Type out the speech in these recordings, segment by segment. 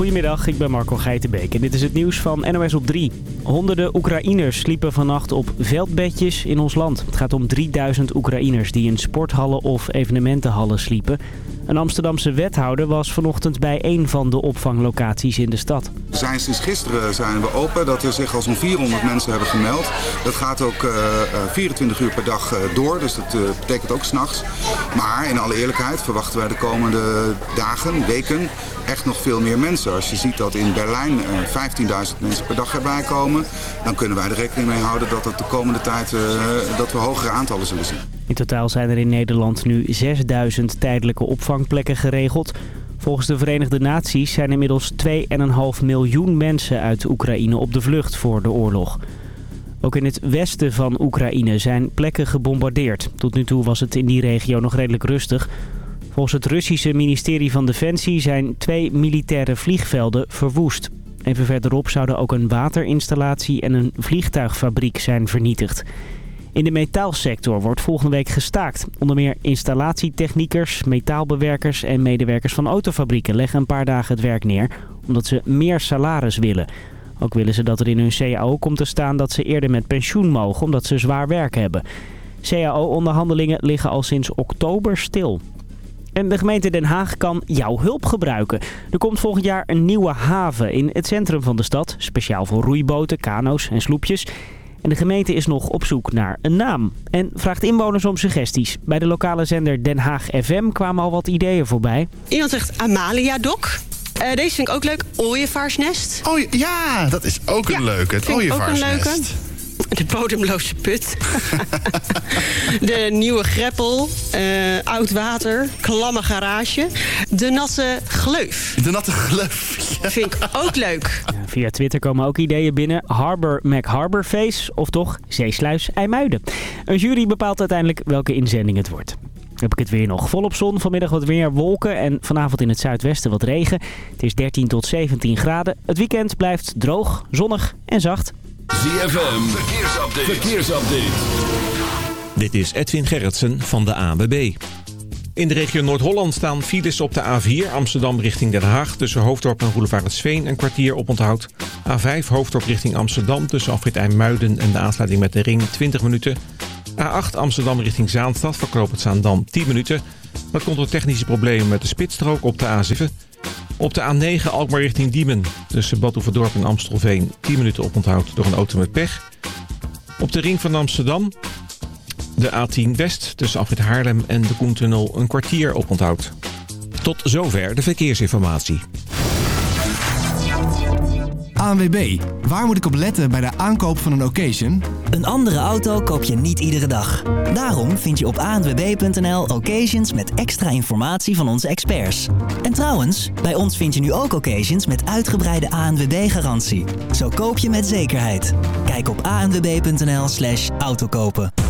Goedemiddag, ik ben Marco Geitenbeek en dit is het nieuws van NOS op 3. Honderden Oekraïners sliepen vannacht op veldbedjes in ons land. Het gaat om 3000 Oekraïners die in sporthallen of evenementenhallen sliepen. Een Amsterdamse wethouder was vanochtend bij een van de opvanglocaties in de stad. We zijn sinds gisteren zijn we open, dat er zich al zo'n 400 mensen hebben gemeld. Dat gaat ook uh, 24 uur per dag uh, door, dus dat uh, betekent ook s'nachts. Maar in alle eerlijkheid verwachten wij de komende dagen, weken echt nog veel meer mensen. Als je ziet dat in Berlijn 15.000 mensen per dag erbij komen, dan kunnen wij er rekening mee houden dat het de komende tijd dat we hogere aantallen zullen zien. In totaal zijn er in Nederland nu 6000 tijdelijke opvangplekken geregeld. Volgens de Verenigde Naties zijn inmiddels 2,5 miljoen mensen uit Oekraïne op de vlucht voor de oorlog. Ook in het westen van Oekraïne zijn plekken gebombardeerd. Tot nu toe was het in die regio nog redelijk rustig. Volgens het Russische ministerie van Defensie zijn twee militaire vliegvelden verwoest. Even verderop zouden ook een waterinstallatie en een vliegtuigfabriek zijn vernietigd. In de metaalsector wordt volgende week gestaakt. Onder meer installatietechniekers, metaalbewerkers en medewerkers van autofabrieken leggen een paar dagen het werk neer, omdat ze meer salaris willen. Ook willen ze dat er in hun CAO komt te staan dat ze eerder met pensioen mogen, omdat ze zwaar werk hebben. CAO-onderhandelingen liggen al sinds oktober stil. En de gemeente Den Haag kan jouw hulp gebruiken. Er komt volgend jaar een nieuwe haven in het centrum van de stad. Speciaal voor roeiboten, kano's en sloepjes. En de gemeente is nog op zoek naar een naam. En vraagt inwoners om suggesties. Bij de lokale zender Den Haag FM kwamen al wat ideeën voorbij. Iemand zegt Amalia Dok. Uh, deze vind ik ook leuk. Ooievaarsnest. Oh ja, dat is ook een leuke. Het ooievaarsnest. De bodemloze put. de nieuwe greppel. Uh, oud water. Klamme garage. De natte gleuf. De natte gleuf. Ja. Vind ik ook leuk. Via Twitter komen ook ideeën binnen. Harbor Mac Harbor Face. Of toch Zeesluis IJmuiden. Een jury bepaalt uiteindelijk welke inzending het wordt. Heb ik het weer nog volop zon. Vanmiddag wat weer wolken en vanavond in het zuidwesten wat regen. Het is 13 tot 17 graden. Het weekend blijft droog, zonnig en zacht. ZFM, verkeersupdate. verkeersupdate. Dit is Edwin Gerritsen van de ABB. In de regio Noord-Holland staan files op de A4 Amsterdam richting Den Haag... tussen Hoofddorp en Roelevaretsveen een kwartier op onthoud. A5 Hoofddorp richting Amsterdam tussen Afrit IJmuiden en de aansluiting met de ring 20 minuten. A8 Amsterdam richting Zaanstad verkoopt het Zaandam 10 minuten. Dat komt door technische problemen met de spitsstrook op de A7... Op de A9 Alkmaar richting Diemen. Tussen Bad Oeverdorp en Amstelveen 10 minuten oponthoud door een auto met pech. Op de ring van Amsterdam de A10 West tussen Afrit Haarlem en de Koentunnel een kwartier oponthoud. Tot zover de verkeersinformatie. ANWB, waar moet ik op letten bij de aankoop van een occasion? Een andere auto koop je niet iedere dag. Daarom vind je op anwb.nl occasions met extra informatie van onze experts. En trouwens, bij ons vind je nu ook occasions met uitgebreide ANWB-garantie. Zo koop je met zekerheid. Kijk op anwb.nl slash autokopen.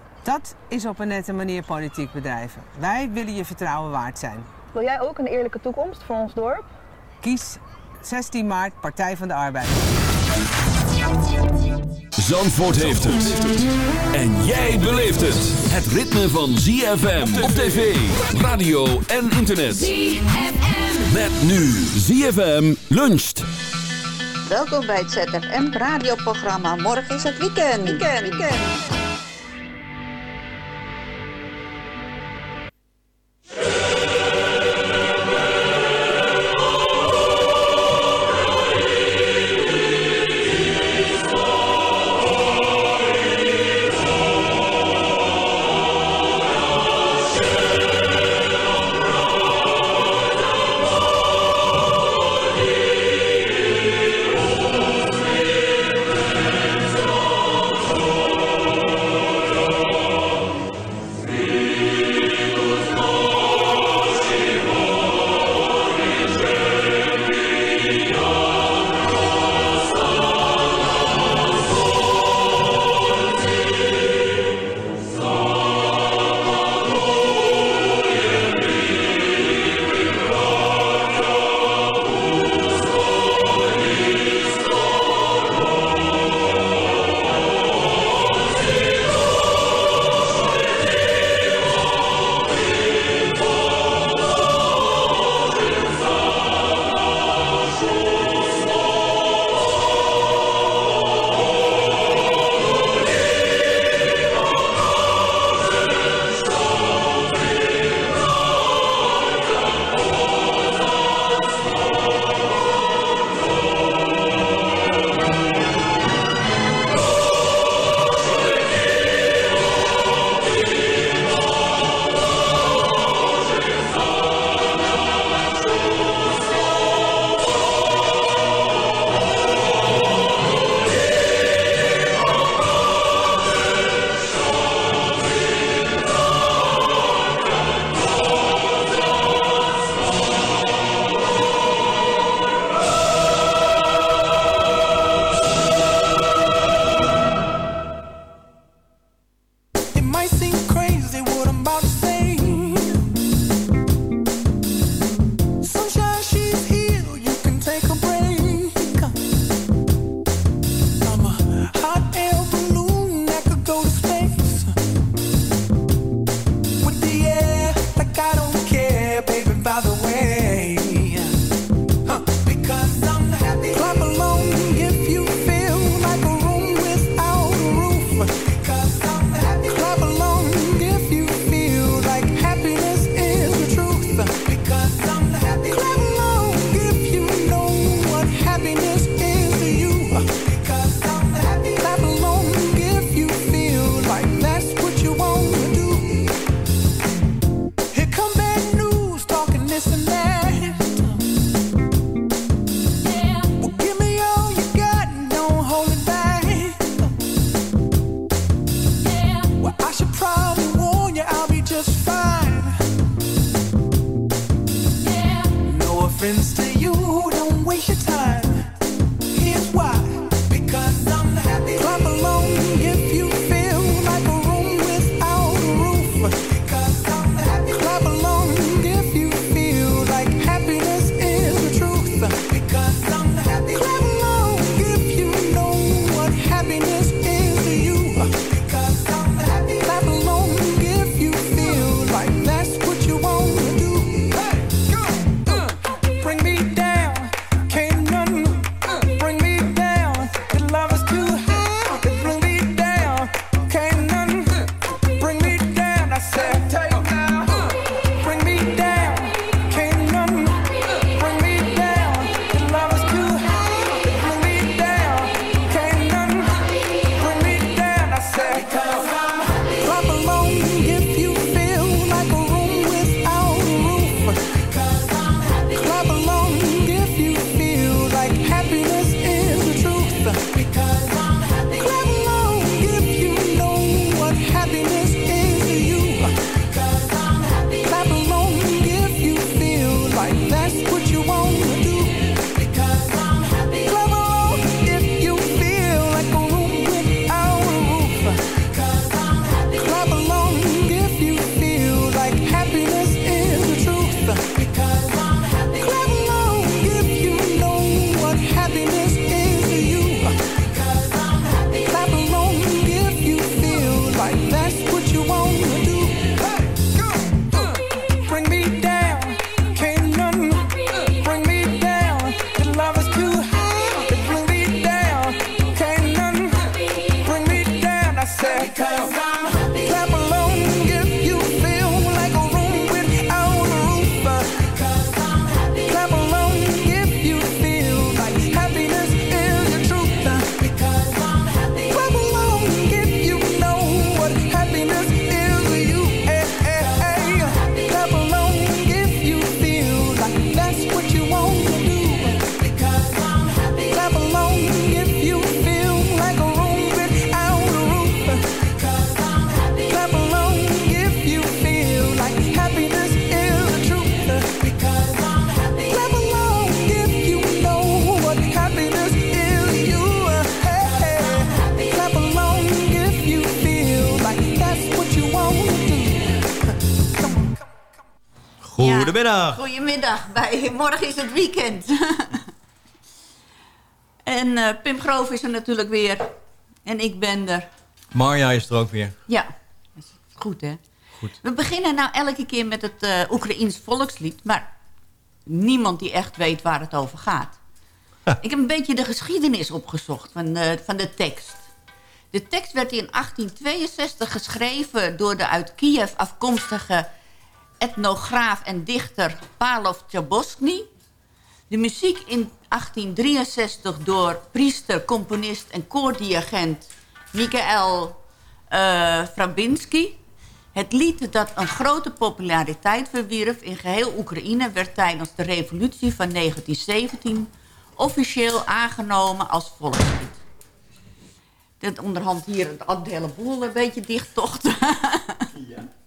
Dat is op een nette manier politiek bedrijven. Wij willen je vertrouwen waard zijn. Wil jij ook een eerlijke toekomst voor ons dorp? Kies 16 maart Partij van de Arbeid. Zandvoort heeft het. En jij beleeft het. Het ritme van ZFM op tv, radio en internet. ZFM. Met nu ZFM luncht. Welkom bij het ZFM radioprogramma. Morgen is het weekend. Weekend, weekend. Morgen is het weekend. en uh, Pim Groof is er natuurlijk weer. En ik ben er. Marja is er ook weer. Ja, goed hè. Goed. We beginnen nou elke keer met het uh, Oekraïns volkslied. Maar niemand die echt weet waar het over gaat. Ik heb een beetje de geschiedenis opgezocht van de, van de tekst. De tekst werd in 1862 geschreven door de uit Kiev afkomstige etnograaf en dichter Pavlov Chabosny. De muziek in 1863 door priester, componist en koordirigent Mikael uh, Frabinsky. Het lied dat een grote populariteit verwierf in geheel Oekraïne... werd tijdens de revolutie van 1917 officieel aangenomen als volkslied. Dit onderhand hier het hele boel een beetje dichttocht. ja.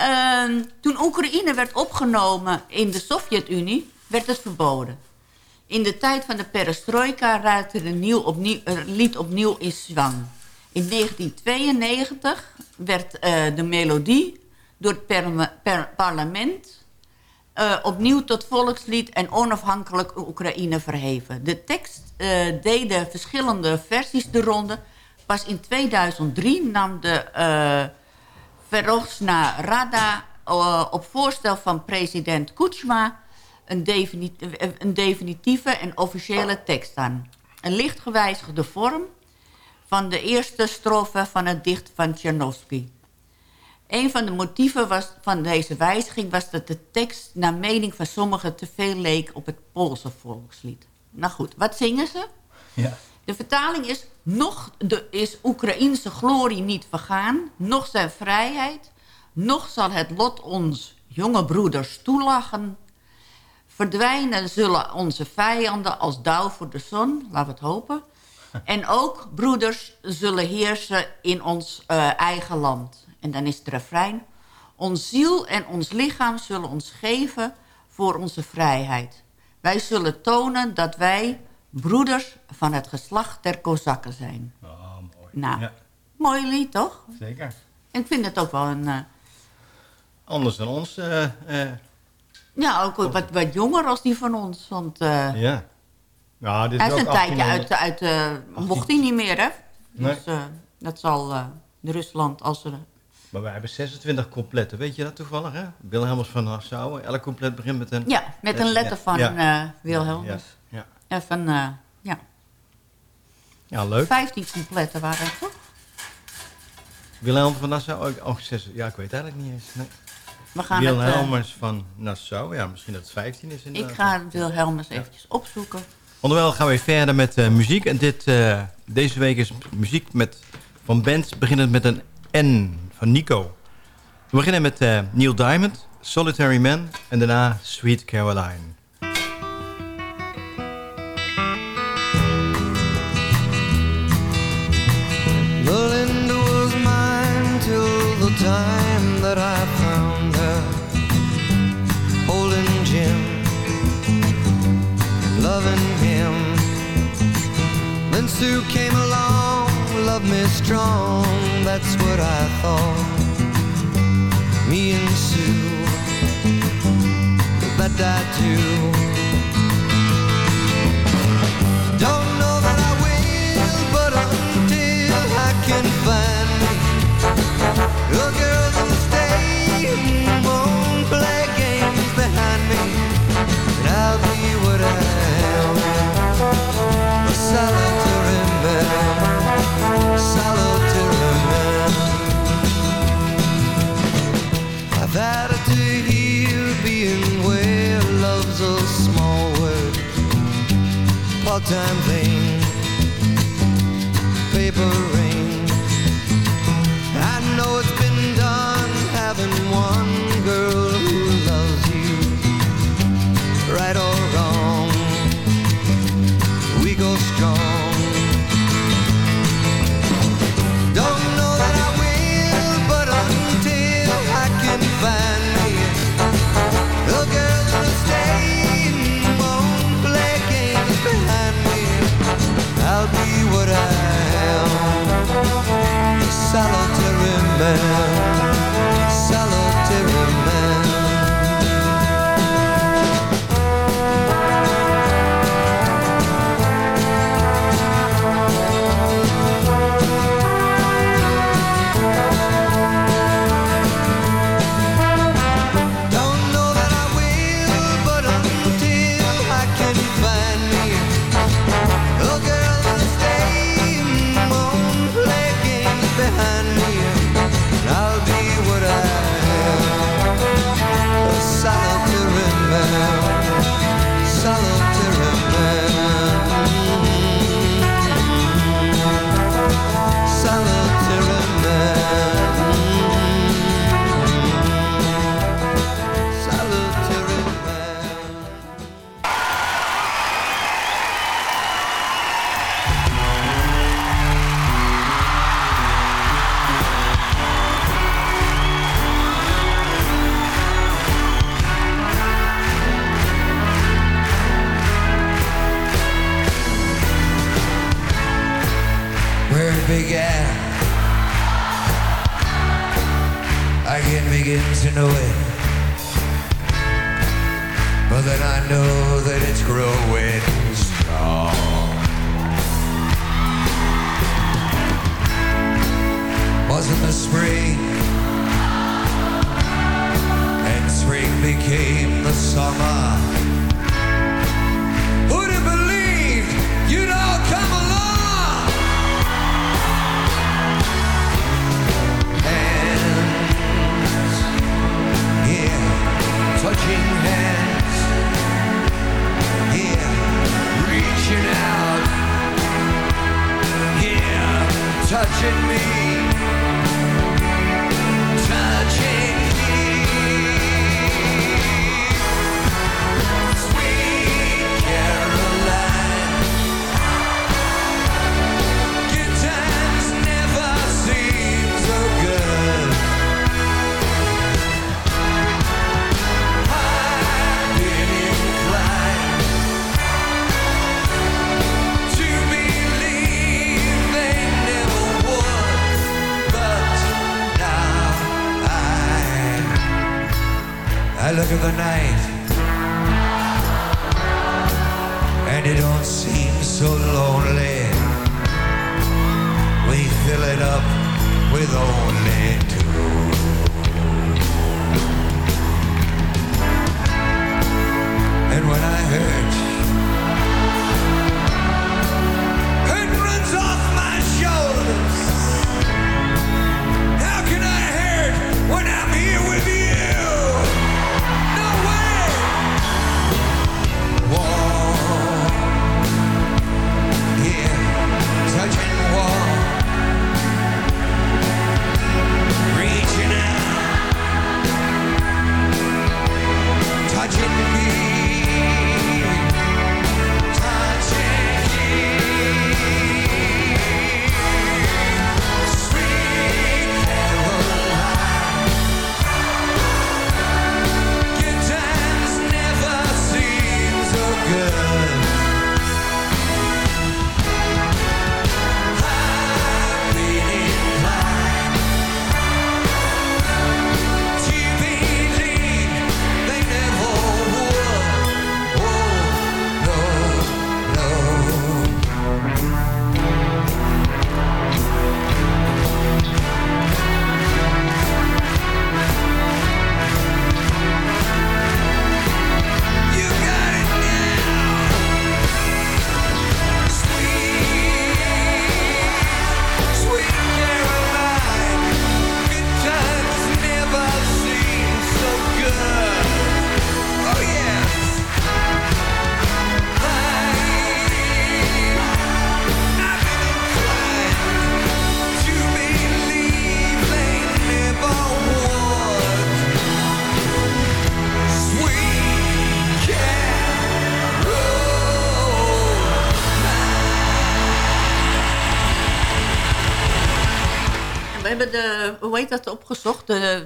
Uh, toen Oekraïne werd opgenomen in de Sovjet-Unie, werd het verboden. In de tijd van de perestroika raakte nieuw opnieuw, lied opnieuw in zwang. In 1992 werd uh, de melodie door het parlement uh, opnieuw tot volkslied en onafhankelijk Oekraïne verheven. De tekst uh, deden verschillende versies de ronde. Pas in 2003 nam de uh, Verosna Rada op voorstel van president Kuchma een, definitieve, een definitieve en officiële tekst aan. Een licht gewijzigde vorm van de eerste strofe van het dicht van Tchernovsky. Een van de motieven was, van deze wijziging was dat de tekst... naar mening van sommigen te veel leek op het Poolse volkslied. Nou goed, wat zingen ze? Ja. De vertaling is... nog de, is Oekraïnse glorie niet vergaan... nog zijn vrijheid... nog zal het lot ons jonge broeders toelachen... verdwijnen zullen onze vijanden als dauw voor de zon... laten we het hopen... En ook broeders zullen heersen in ons uh, eigen land. En dan is het refrein. Ons ziel en ons lichaam zullen ons geven voor onze vrijheid. Wij zullen tonen dat wij broeders van het geslacht der Kozakken zijn. Oh, mooi. Nou, ja. mooi lied, toch? Zeker. En ik vind het ook wel een... Uh... Anders dan ons. Uh, uh... Ja, ook wat, wat jonger als die van ons. Want, ja. Nou, dit is hij is een tijdje uit... uit mocht hij niet meer, hè? Nee. Dus dat zal Rusland als ze maar wij hebben 26 completten. Weet je dat toevallig, hè? Wilhelmus van Nassau. Elk compleet begint met een... Ja, met een letter van ja. Wilhelmus. Ja. En van, uh, ja. Ja, leuk. 15 completten waren het, toch? Wilhelm van Nassau? Oh, oh, zes, ja, ik weet eigenlijk niet eens. Nee. We gaan Wilhelmus uh, van Nassau. Ja, misschien dat het 15 is. Ik ga Wilhelmus eventjes opzoeken. Onderwijl gaan we verder met muziek. En dit, deze week is muziek met, van bands beginnend met een N van Nico. We beginnen met Neil Diamond, Solitary Man en daarna Sweet Caroline. Then Sue came along, loved me strong That's what I thought. Me and Sue That I do. Don't know that I will But until I can find A girl Part-time thing Paper rain. I know it's been done having one girl who loves you Right or touching me,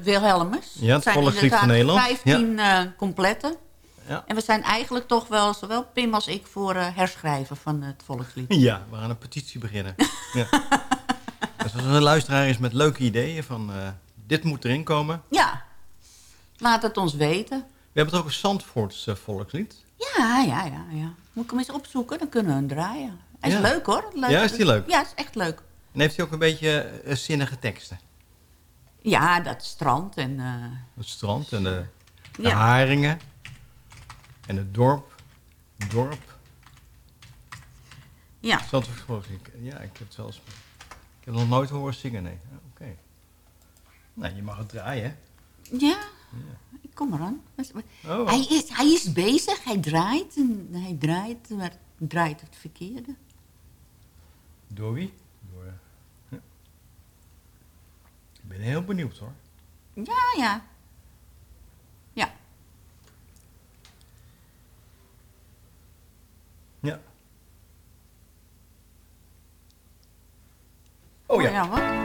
Wilhelmus. Ja, het zijn volkslied van Nederland. 15 eh, complete. Ja. En we zijn eigenlijk toch wel, zowel Pim als ik, voor eh, herschrijven van het volkslied. Ja, we gaan een petitie beginnen. ja. Dus als er een luisteraar is met leuke ideeën van eh, dit moet erin komen. Ja, laat het ons weten. We hebben toch ook een Zandvoorts eh, volkslied. Ja, ja, ja, ja. Moet ik hem eens opzoeken, dan kunnen we hem draaien. Hij is Ja. leuk hoor. Leuk. Ja, is die leuk? Ja, het is echt leuk. En heeft hij ook een beetje eh, zinnige teksten. Ja, dat strand en... eh, Het strand en de, de Ja. haringen. En het dorp. Dorp. Ja. Volkslied. Ja, ik heb het zelfs... Ik heb het nog nooit horen zingen, nee. Ja, Oké. Nou, je mag het draaien. ja, ik kom eraan. Oh. Hij, is, hij is bezig, hij draait en hij draait, maar draait het verkeerde. Door wie? Door, ja. Ik ben heel benieuwd hoor. Ja, ja. Ja. Ja. Oh ja. ja wat?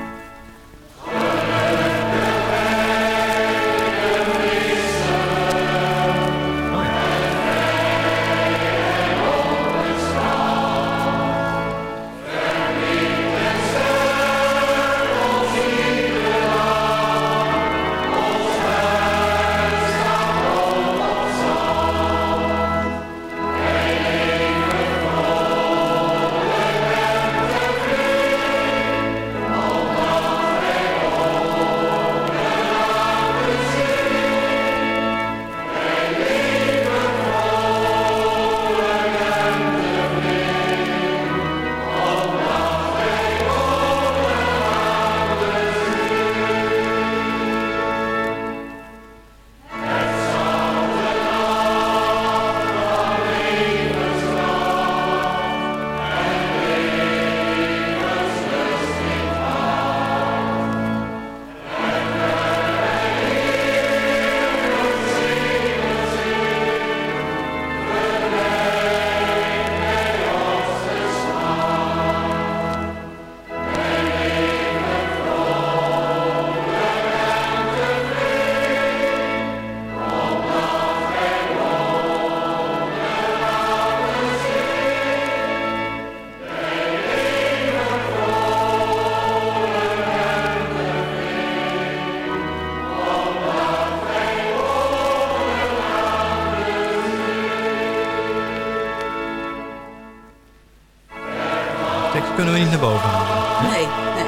Niet naar boven halen. Nee, nee, nee.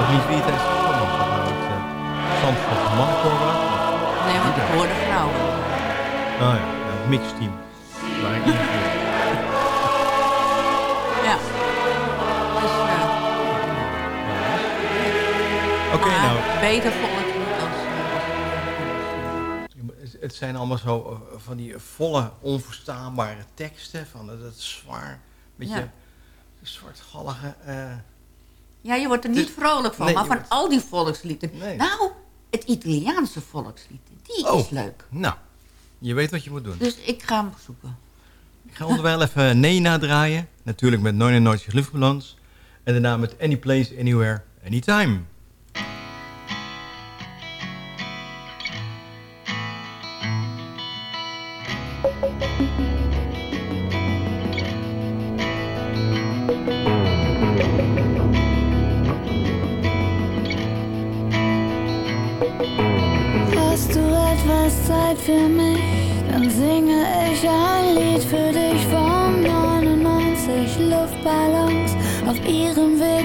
Ook niet wie het heeft het uh, Zandvoort mannenkoor was. Nee, want ik hoorde vrouwen. Oh ja, ja het mixteam. Waar ik niet. Ja. Dus, uh, Oké, maar nou. beter volkslied als... Het- Het zijn allemaal zo eh, van die volle, onverstaanbare teksten. Van eh, dat is zwaar, beetje Ja. Zwartgallige... eh Ja, je wordt er niet vrolijk van. nee, maar van wordt- al die volkslieden. Nee. Nou, het Italiaanse volkslied, die Oh. is leuk. Nou, je weet wat je moet doen. Dus ik ga hem zoeken. Ik ga onderwijl even Nena draaien. Natuurlijk met 99 luchtballons. En daarna met Any Place, Anywhere, Anytime. Für mich? Dann singe ich ein Lied für dich von 99 Luftballons auf ihrem Weg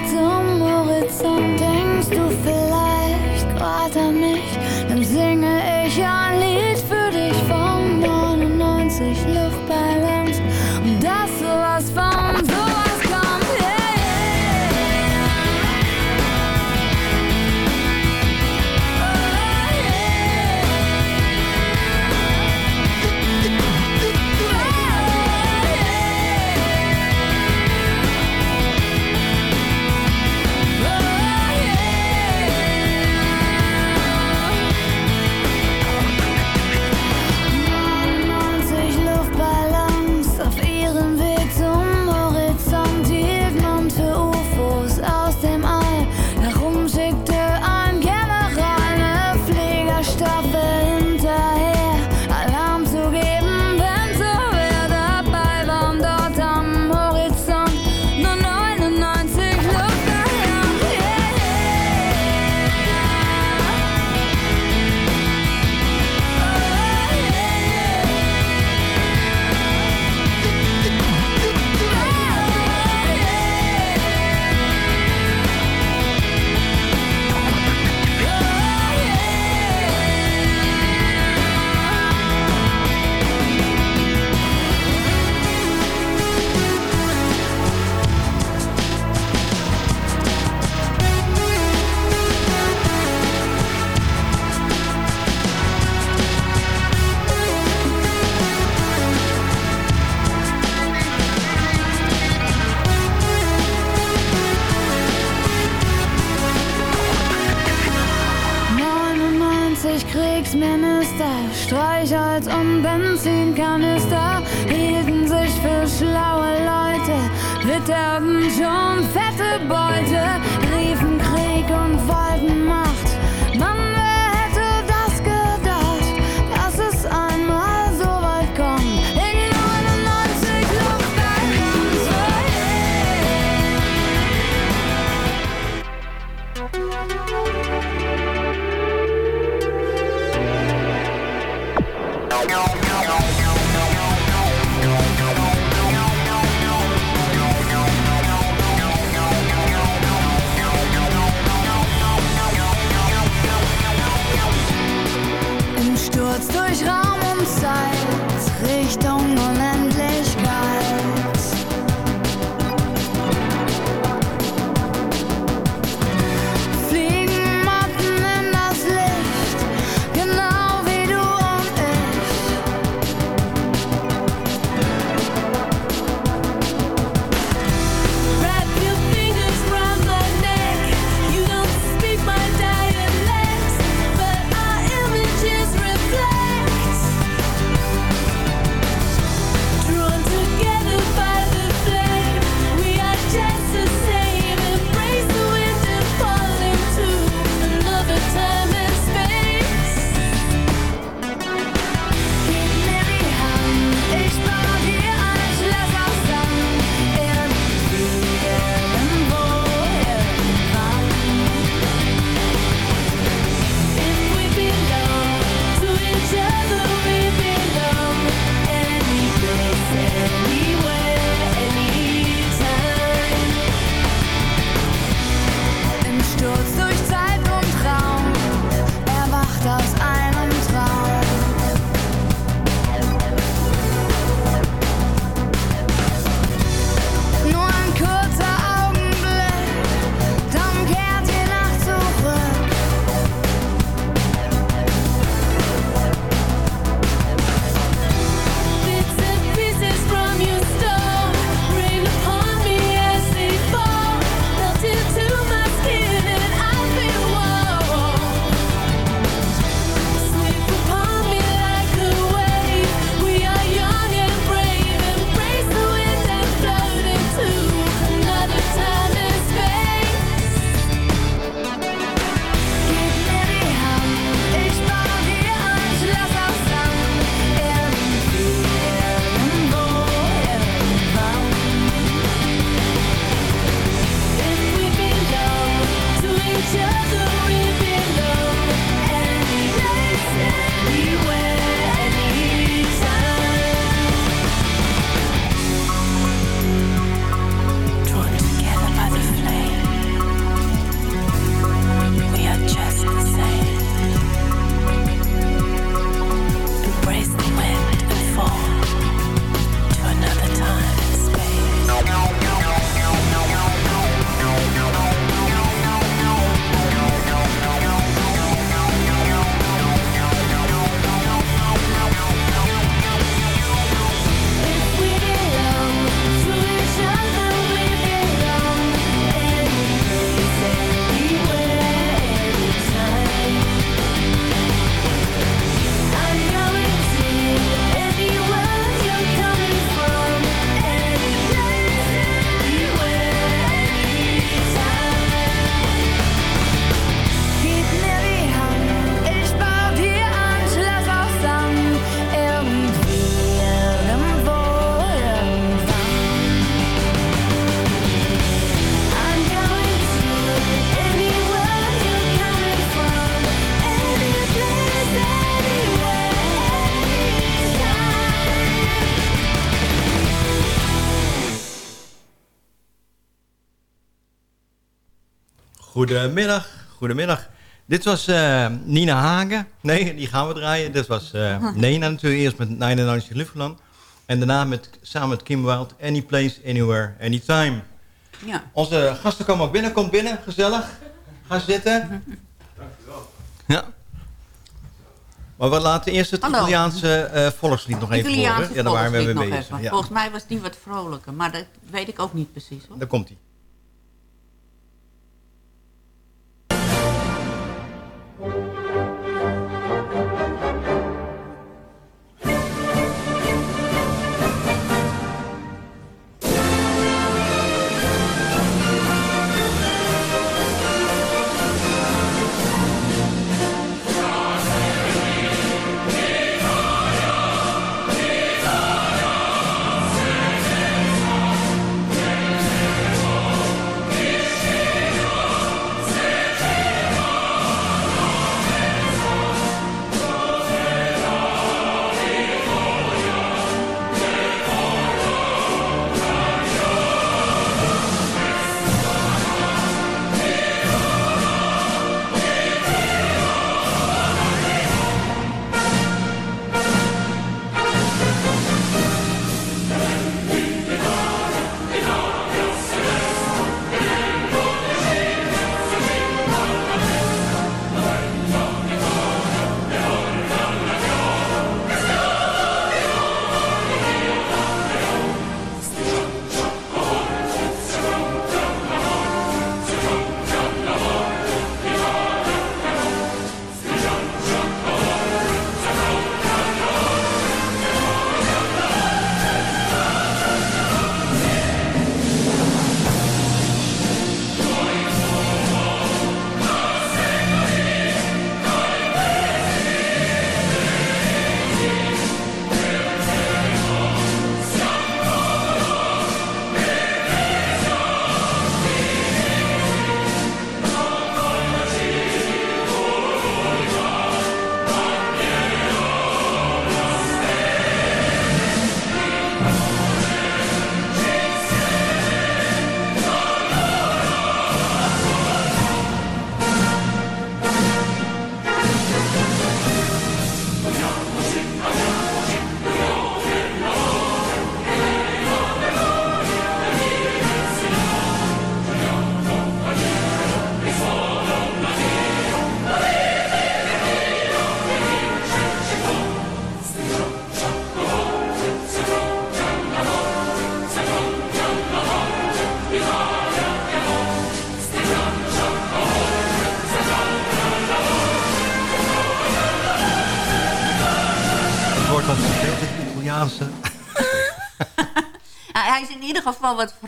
Goedemiddag, goedemiddag. Dit was eh, Nina Hagen. Nee, die gaan we draaien. Dit was uh, Nena natuurlijk eerst met Nine Nine Luftland. En daarna met, samen met Kim Wild, Any Place, Anywhere, Anytime. Ja. Onze gasten komen ook binnen. Kom binnen, gezellig. Ga zitten. Dankjewel. Ja. Maar we laten eerst het Hallo. Italiaanse uh, volkslied nog even Italiaanse horen. Ja, daar waren we mee bezig. Ja. Volgens mij was die wat vrolijker, maar dat weet ik ook niet precies. Hoor. Daar komt hij.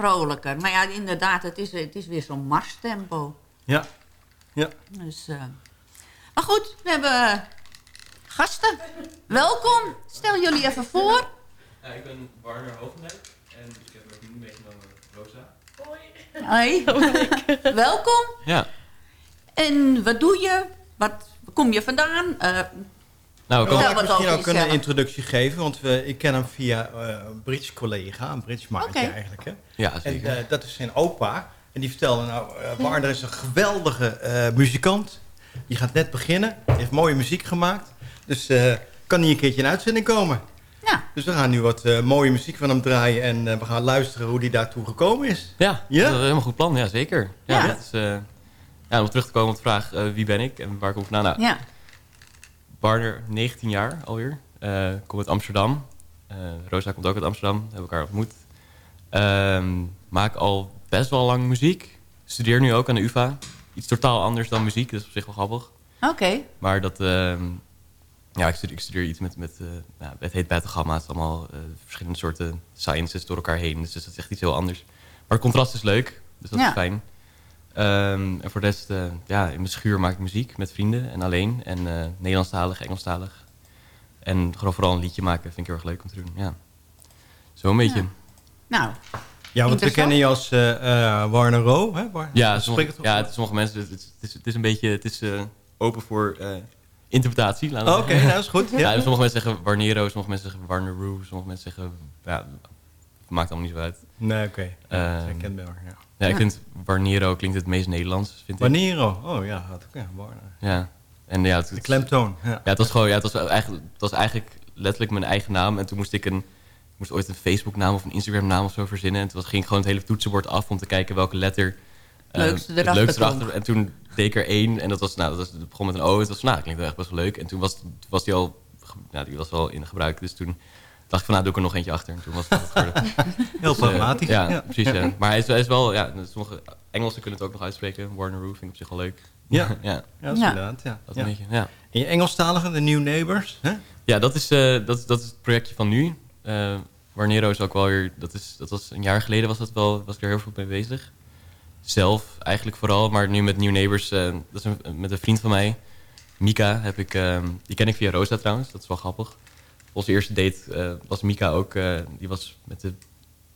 Vrolijker. Maar ja, inderdaad, het is, het is weer zo'n marstempo. Ja. ja. Dus, eh, Maar goed, we hebben gasten. Welkom. Stel jullie even voor. Ja, ik ben Warner Hogendijk en ik heb ook nu meegenomen Rosa. Hoi. Welkom. Ja. En wat doe je? Wat waar kom je vandaan? Eh, Nou, ik kan misschien ook een jezelf. introductie geven, want we, ik ken hem via eh, een Brits collega, een Brits maatje eigenlijk. Hè? Ja, zeker. En eh, dat is zijn opa. En die vertelde nou, eh Warner is een geweldige eh, muzikant. Die gaat net beginnen, die heeft mooie muziek gemaakt. Dus eh, kan hij een keertje in uitzending komen. Ja. Dus we gaan nu wat eh, mooie muziek van hem draaien en eh, we gaan luisteren hoe hij daartoe gekomen is. Ja, Ja? dat is een helemaal goed plan. Ja, zeker. Ja, Ja. Het is, eh, ja, om terug te komen op de vraag eh, wie ben ik en waar kom ik vandaan? Nou, Ja. Barner, 19 jaar alweer. Eh kom uit Amsterdam. Eh, Rosa komt ook uit Amsterdam. Hebben elkaar ontmoet. Ehm, maak al best wel lang muziek. Studeer nu ook aan de UvA. Iets totaal anders dan muziek. Dat is op zich wel grappig. Oké. Maar dat... ehm, ja, ik studeer, ik studeer iets met... met eh, ja, het heet Beta-gamma. Het is allemaal verschillende soorten sciences door elkaar heen. Dus dat is echt iets heel anders. Maar het contrast is leuk. Dus dat Ja. is fijn. Ehm, en voor de rest, eh, ja, in mijn schuur maak ik muziek met vrienden en alleen. En eh Nederlandstalig, Engelstalig. En gewoon vooral een liedje maken vind ik heel erg leuk om te doen. Ja. Zo'n beetje. Nou, Ja, want we kennen je als eh, eh, Warner Rowe. Hè? War- Ja, sommige, het toch ja zo? sommige mensen, het is, het is, het is een beetje het is, eh, open voor eh, interpretatie. Oké, zeggen. nou, is goed, ja. Ja. sommige mensen zeggen Warnero, sommige mensen zeggen Warneroo, sommige mensen zeggen, ja, het maakt allemaal niet zo uit. Nee, oké. Dat is herkenbaar, ja. Ja, ik vind Warnero klinkt het meest Nederlands, vind ik. Warnero, oh ja, had ik ja, Warner. Ja. En ja, het, De klemtoon. Ja. Ja, het was gewoon, ja, het was eigenlijk, het was eigenlijk letterlijk mijn eigen naam. En toen moest ik een, ik moest ooit een Facebook naam of een Instagram naam of zo verzinnen. En toen was- ging ik gewoon het hele toetsenbord af om te kijken welke letter eh, Leukste het erachter leukste erachter. En toen deed ik er één en dat was, nou, dat was, het begon met een O. Het was, nou, dat klinkt wel echt best wel leuk. En toen was, was die al, nou, die was al in gebruik. Dus toen dacht ik van, nou, doe ik er nog eentje achter. En toen was het geworden. Heel eh, pragmatisch. ja, Ja. precies. Ja. Maar hij is, hij is wel, ja, sommige Engelsen kunnen het ook nog uitspreken. Warner Roo vind ik op zich wel leuk. Ja, ja. ja. dat is inderdaad. Ja. Dat ja. een beetje, ja. En je Engelstalige, de New Neighbors? Hè? Ja, dat is, eh, dat, dat is het projectje van nu. Eh Warnero is ook wel weer... Dat, is, dat was een jaar geleden was, dat wel, was ik er heel veel mee bezig. Zelf eigenlijk vooral. Maar nu met New Neighbors, eh, dat is een, met een vriend van mij. Mika, heb ik, eh, die ken ik via Rosa trouwens. Dat is wel grappig. Onze eerste date eh, was Mika ook... eh, die was met de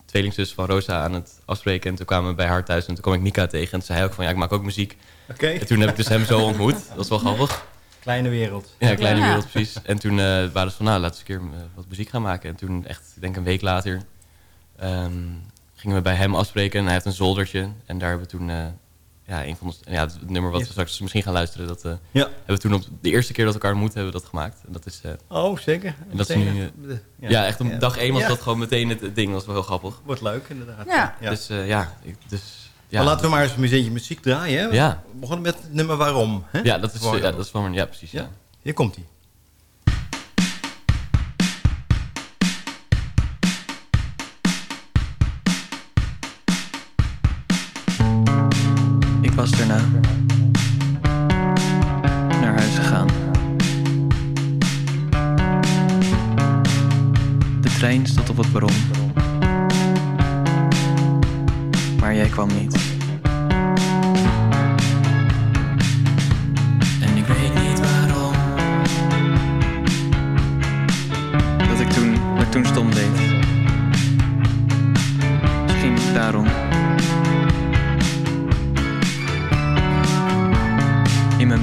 tweelingzus van Rosa aan het afspreken. En toen kwamen we bij haar thuis en toen kwam ik Mika tegen. En toen zei hij ook van, ja, ik maak ook muziek. Oké. En toen heb ik dus hem zo ontmoet. Dat is wel grappig. Kleine wereld. Ja, kleine Ja. wereld, precies. En toen eh, waren ze van, nou, laten we eens een keer wat muziek gaan maken. En toen echt, ik denk een week later, ehm, gingen we bij hem afspreken. En hij heeft een zoldertje. En daar hebben we toen, eh, ja, een van ons, ja, het nummer wat we straks misschien gaan luisteren. Dat eh, Ja. hebben we toen op de eerste keer dat we elkaar ontmoet hebben we dat gemaakt. En dat is... eh, Oh, zeker. En dat is nu, eh, ja. ja. echt op Ja. dag één was Ja. dat gewoon meteen het, ding. Dat was wel heel grappig. Wordt leuk, inderdaad. Ja. Dus eh, ja, ik, dus... Ja, maar laten we maar eens een muziekje muziek draaien. Hè? Ja. We begonnen met het nummer Waarom. Hè? Ja, dat is, ja, dat is van... Ja, precies. Ja. Hier komt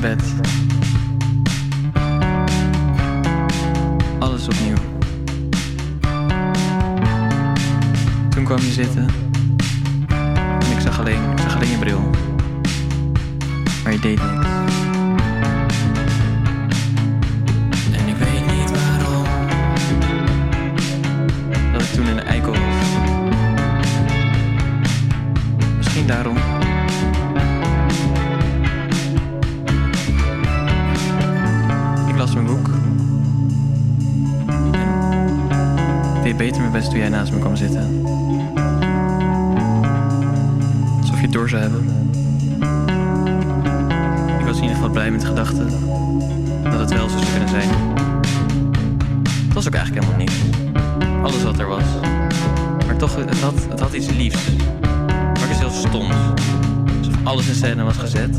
bed. Alles opnieuw. Toen kwam je zitten. En ik zag alleen, ik zag alleen je bril. Maar je deed niks. Jij naast me kwam zitten. Alsof je het door zou hebben. Ik was in ieder geval blij met de gedachte dat het wel zo zou kunnen zijn. Het was ook eigenlijk helemaal niet. Alles wat er was. Maar toch, het had, het iets liefs. Maar ik zelfs stoms. Alsof alles in scène was gezet.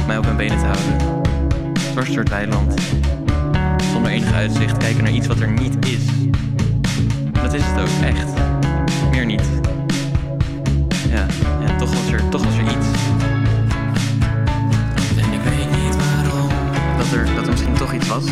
om Mij op mijn benen te houden dwars door het weiland. Zonder enig uitzicht kijken naar iets wat er niet is. Dat is het ook, echt. Meer niet. Ja, ja toch, was er, toch was er iets. En ik weet niet waarom. Dat er, dat er misschien toch iets was.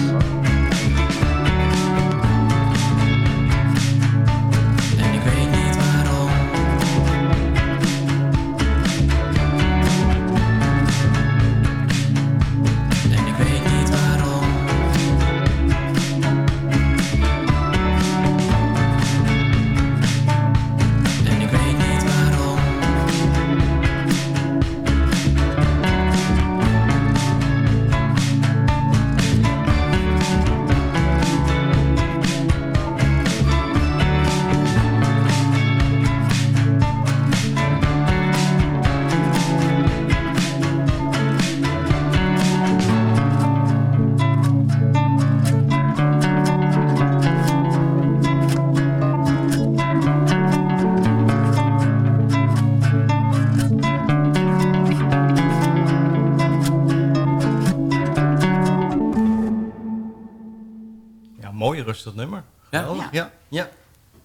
Rustig nummer. Ja. Ja.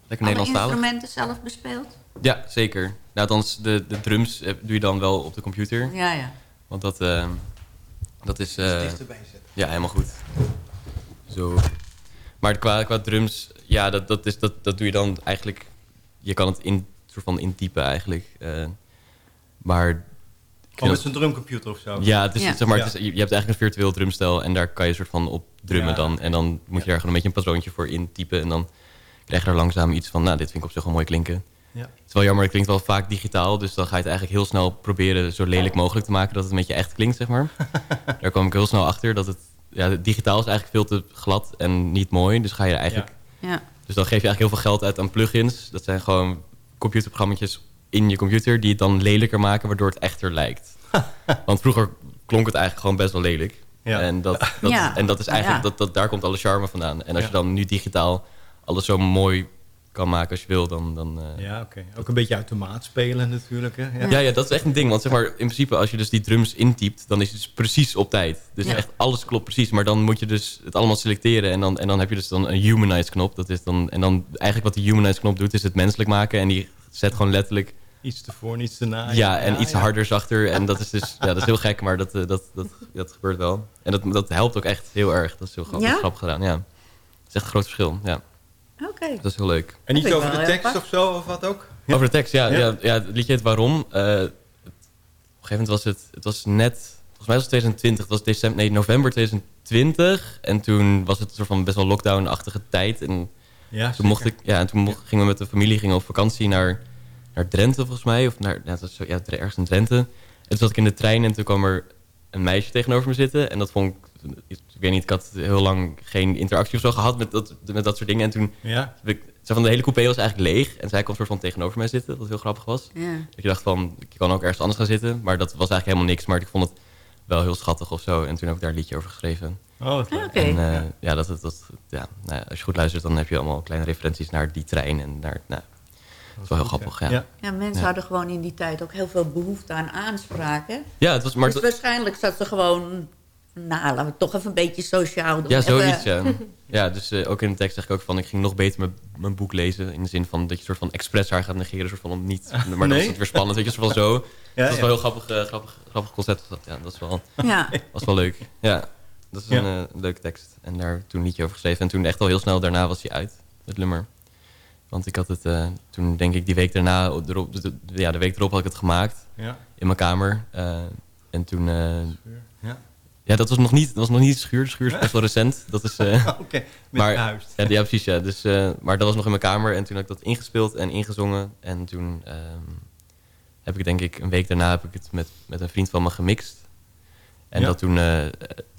Lekker Alle Nederlandstalig. instrumenten zelf bespeeld? Ja, zeker. Nou, althans, de, de drums eh, doe je dan wel op de computer. Ja, ja. Want dat, eh, dat is... eh, dichterbij zetten. ja, helemaal goed. Zo. Maar qua, qua drums, ja, dat, dat, is, dat, dat doe je dan eigenlijk... Je kan het in, soort van intypen eigenlijk. Eh, Maar... vind met zo'n drumcomputer of zo. Ja, het is, Ja. Zeg maar, Ja. het is, je hebt eigenlijk een virtueel drumstel en daar kan je soort van op drummen Ja. dan. En dan moet je daar gewoon een beetje een patroontje voor intypen. En dan krijg je er langzaam iets van, nou, dit vind ik op zich wel mooi klinken. Ja. Het is wel jammer, het klinkt wel vaak digitaal. Dus dan ga je het eigenlijk heel snel proberen zo lelijk mogelijk te maken dat het een beetje echt klinkt, zeg maar. daar kwam ik heel snel achter dat het... Ja, digitaal is eigenlijk veel te glad en niet mooi. Dus ga je er eigenlijk... Ja. Dus dan geef je eigenlijk heel veel geld uit aan plugins. Dat zijn gewoon computerprogramma's in je computer... die het dan lelijker maken, waardoor het echter lijkt. Want vroeger klonk het eigenlijk gewoon best wel lelijk. Ja. En, dat, dat, Ja. en dat is eigenlijk, Ja. dat, dat, daar komt alle charme vandaan. En als Ja. je dan nu digitaal alles zo mooi kan maken als je wil, dan... dan eh, Ja, oké. Ook een beetje automaat spelen natuurlijk. Hè? ja. Ja, dat is echt een ding. Want zeg maar, in principe als je dus die drums intypt, dan is het dus precies op tijd. Dus Ja. echt alles klopt precies. Maar dan moet je dus het allemaal selecteren. En dan, en dan heb je dus dan een humanize knop. Dat is dan, en dan eigenlijk wat die humanize knop doet, is het menselijk maken. En die zet gewoon letterlijk... Iets te voor, iets te na. Ja, en iets ja. harder, zachter. En dat is dus ja, dat is heel gek, maar dat, eh, dat, dat, dat gebeurt wel. En dat, dat helpt ook echt heel erg. Dat is heel grappig, Ja? grappig gedaan. Ja. Het is echt een groot verschil. Ja. Oké. Dat is heel leuk. En niet vind over de tekst of zo, of wat ook? Over de tekst, ja. Ja? ja. ja, het liedje heet Waarom. Eh, het- op een gegeven moment was het... Het was net... Volgens mij was het 2020. Het was december, nee, november 2020. En toen was het een soort van best wel lockdown-achtige tijd. En Ja, toen, mocht ik, ja, en toen mocht, gingen we met de familie gingen op vakantie naar, naar Drenthe, volgens mij. Of naar, ja, dat was zo, ja, ergens in Drenthe. En toen zat ik in de trein en toen kwam er een meisje tegenover me zitten. En dat vond ik... Ik weet niet, ik had heel lang geen interactie of zo gehad met dat, met dat soort dingen. En toen... Ja. Ik, zo van de hele coupé was eigenlijk leeg. En zij kwam soort van tegenover mij zitten, wat heel grappig was. Ja. Dat je dacht van, je kan ook ergens anders gaan zitten. Maar dat was eigenlijk helemaal niks. Maar ik vond het wel heel schattig of zo. En toen heb ik daar een liedje over geschreven. Oh. Oké. En eh, ja, dat, dat, dat, ja nou ja, als je goed luistert, dan heb je allemaal kleine referenties naar die trein. En naar, nou, dat is wel heel grappig, ja. Ja, mensen Ja. hadden gewoon in die tijd ook heel veel behoefte aan aanspraak. Hè? Ja, het was maar... dus waarschijnlijk zat ze gewoon... Nou, laten we het toch even een beetje sociaal doen. Ja, zoiets, ja. Ja, dus eh, ook in de tekst zeg ik ook van... ik ging nog beter mijn, mijn boek lezen. In de zin van dat je soort van expres haar gaat negeren. Soort van om niet... Maar dan Nee? is het weer spannend. Weet je, soort van zo. Ja, dat was ja. wel heel grappig, eh, grappig, grappig concept. dat. Ja, dat is wel, Ja. was wel leuk. Ja, dat is Ja. een eh, leuke tekst. En daar toen een liedje over geschreven. En toen echt al heel snel daarna was hij uit, het nummer. Want ik had het eh, toen, denk ik, die week daarna... Erop, de, de- ja, de week erop had ik het gemaakt. Ja. In mijn kamer. Eh, en toen... eh, Ja. ja, dat was nog niet, dat was nog niet schuur. Schuur is best wel recent. Dat is, Oké, met maar, verhuisd. Ja, ja, precies. Ja. Dus, maar dat was nog in mijn kamer. En toen heb ik dat ingespeeld en ingezongen. En toen ehm, heb ik denk ik een week daarna heb ik het met, met een vriend van me gemixt. En dat toen